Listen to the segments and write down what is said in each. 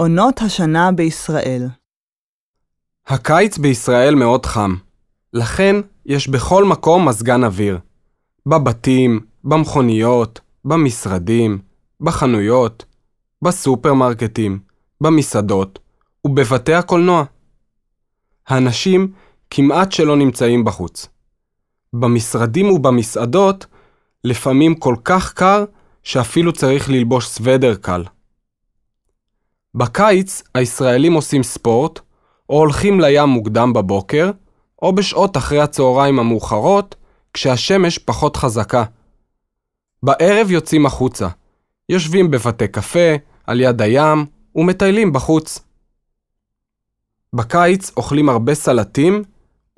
עונות השנה בישראל. הקיץ בישראל מאוד חם, לכן יש בכל מקום מזגן אוויר. בבתים, במכוניות, במשרדים, בחנויות, בסופרמרקטים, במסעדות ובבתי הקולנוע. האנשים כמעט שלא נמצאים בחוץ. במשרדים ובמסעדות לפעמים כל כך קר שאפילו צריך ללבוש סוודר קל. בקיץ הישראלים עושים ספורט, או הולכים לים מוקדם בבוקר, או בשעות אחרי הצהריים המאוחרות, כשהשמש פחות חזקה. בערב יוצאים החוצה, יושבים בבתי קפה, על יד הים, ומטיילים בחוץ. בקיץ אוכלים הרבה סלטים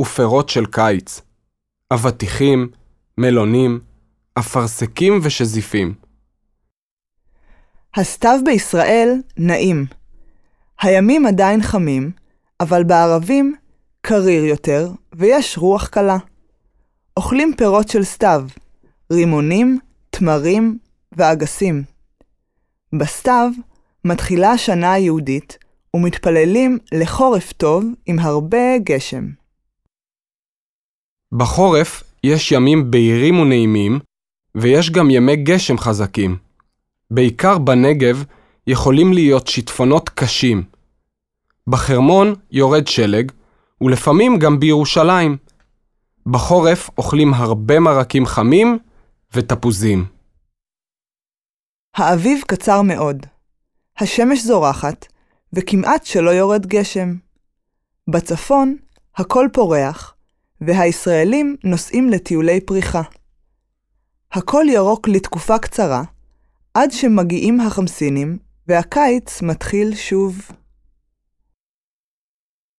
ופירות של קיץ. אבטיחים, מלונים, אפרסקים ושזיפים. הסתיו בישראל נעים. הימים עדיין חמים, אבל בערבים קריר יותר ויש רוח קלה. אוכלים פירות של סתיו, רימונים, תמרים ואגסים. בסתיו מתחילה השנה היהודית ומתפללים לחורף טוב עם הרבה גשם. בחורף יש ימים בהירים ונעימים, ויש גם ימי גשם חזקים. בעיקר בנגב יכולים להיות שיטפונות קשים. בחרמון יורד שלג, ולפעמים גם בירושלים. בחורף אוכלים הרבה מרקים חמים ותפוזים. האביב קצר מאוד. השמש זורחת, וכמעט שלא יורד גשם. בצפון הכל פורח, והישראלים נוסעים לטיולי פריחה. הכל ירוק לתקופה קצרה, עד שמגיעים החמסינים, והקיץ מתחיל שוב.